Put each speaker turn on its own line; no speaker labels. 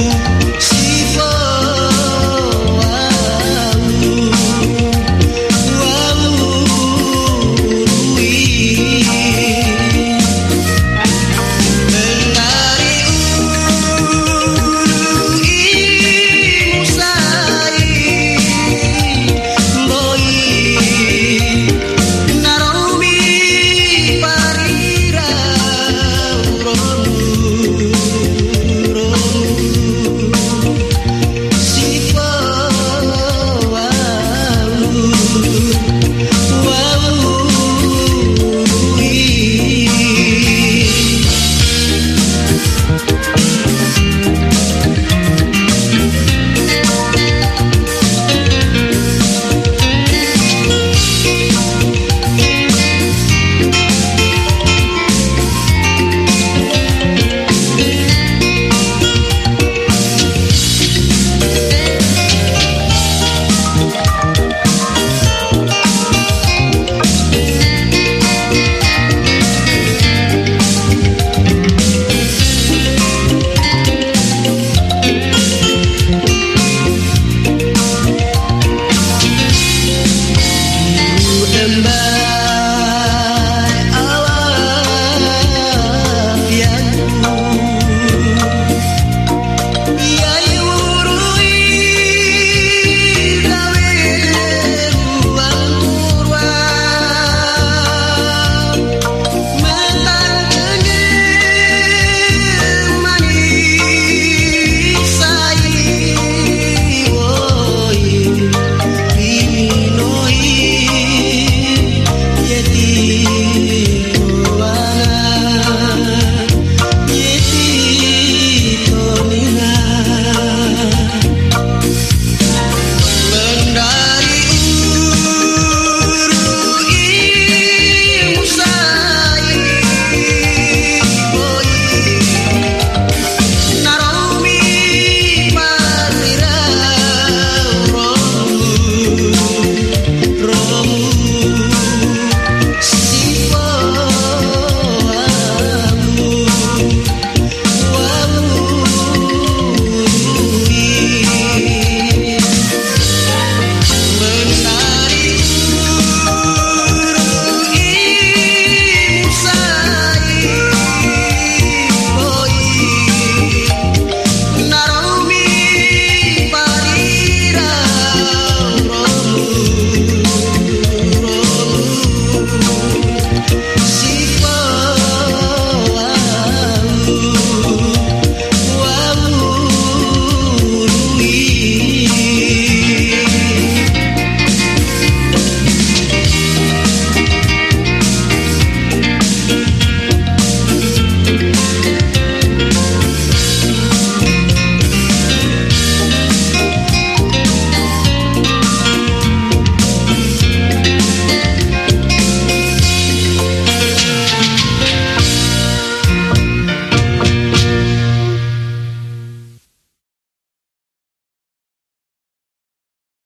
you.